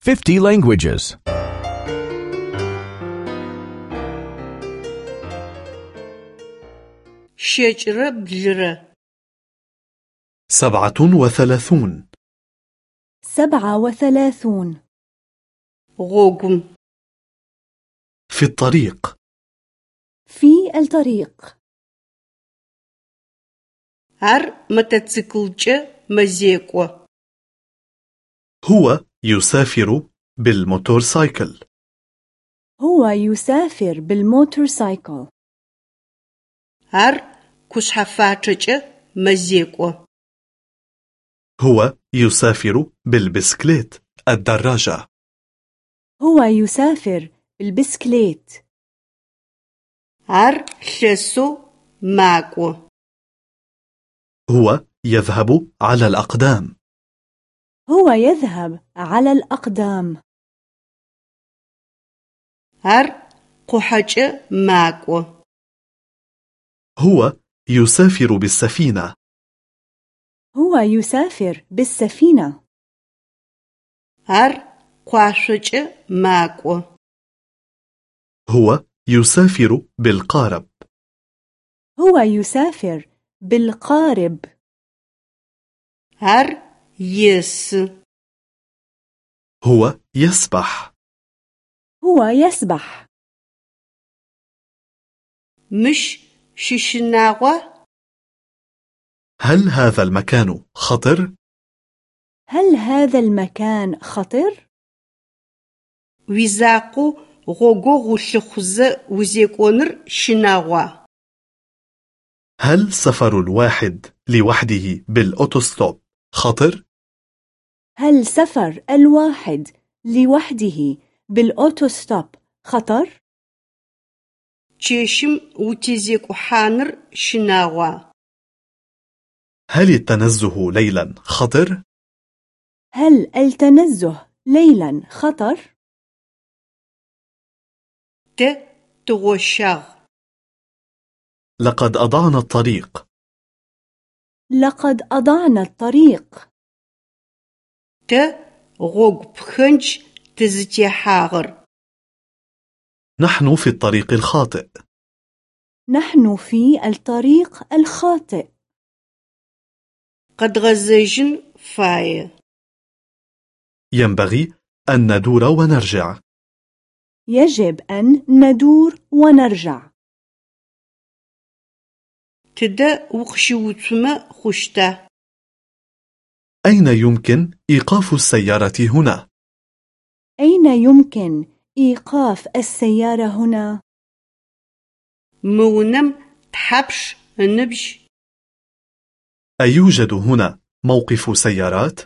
50 languages. 'Щэкӏрэ блырэ. سبعة وثلاثون سبعة وثلاثون غوغم في الطريق في الطريق ар мотоциклкӏэ мэзекӏо. هو يسافر بالموتورسايكل هو يسافر بالموتورسايكل ар кушъхьэфачъэкӏэ мэзекӏо. هو يسافر بالبسكليت الدراجة هو يسافر بالبسكليت ар лъэсэу макӏо. هو يذهب على الأقدام هو يذهب على الأقدام. هر قحج ماكو هو يسافر بالسفينة. هو يسافر بالسفينة. هر قحج ماكو هو يسافر بالقارب. هو يسافر بالقارب. هر يس هو يسبح هو يسبح مش ششناغة هل هذا المكان خطر؟ هل هذا المكان خطر؟ ويزاقو غوغو غشخزة وزيكونر شناغة هل سفر الواحد لوحده بالأوتوستوب خطر؟ هل سفر الواحد لوحده بالأوتوستوب خطر؟ جيشم وتزيقحانر شناغوا هل التنزه ليلا خطر؟ هل التنزه ليلا خطر؟ ت تغشاغ لقد أضعنا الطريق لقد أضعنا الطريق Тэ гъогу пхэнч тызытехьагъэр. نحن في الطريق الخاطئ نحن في الطريق الخاطئ Къэдгъэзэжьын фае. ينبغي أن ندور ونرجع يجب أن ندور ونرجع Тыдэ укъыщыуцумэ хъущта? أين يمكن إيقاف السيارة هنا؟ أين يمكن إيقاف السيارة هنا؟ مونم تحبش نبش أيوجد هنا موقف سيارات؟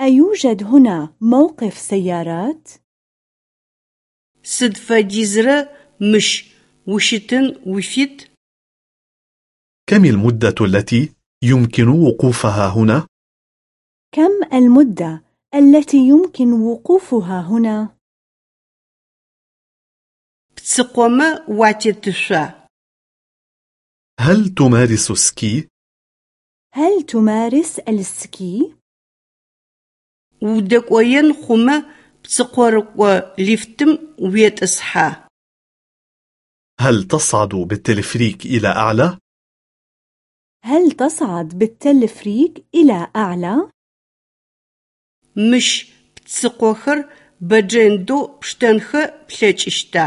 أيوجد هنا موقف سيارات؟ سدفة جزرة مش وشتن وفيت؟ كم المدة التي يمكن وقوفها هنا؟ كم المدة التي يمكن وقوفها هنا؟ بتقوم واتتشا هل تمارس السكي؟ هل تمارس السكي؟ ودكوين خما بتقورق لفتم ويتصحى هل تصعد بالتلفريك إلى أعلى؟ هل تصعد بالتلفريك إلى أعلى؟ Мыщ псыкъохэр бэджэндэу пштэнхэ плъэкӏыщта?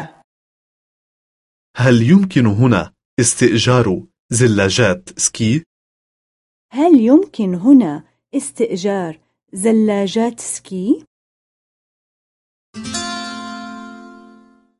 هل يمكن هنا استئجار زلاجات سكي؟ هل يمكن هنا استئجار زلاجات سكي؟